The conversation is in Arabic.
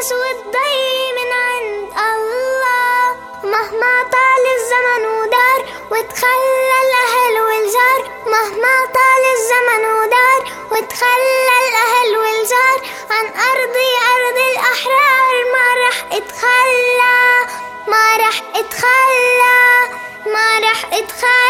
الناس والضي من عند الله. مهما طال الزمن ودار وتخلى الأهل والجار. مهما طال الزمن ودار وتخلى الأهل والجار. عن أرضي أرض الأحرار ما رح اتخلى ما رح اتخلى ما رح اتخلى.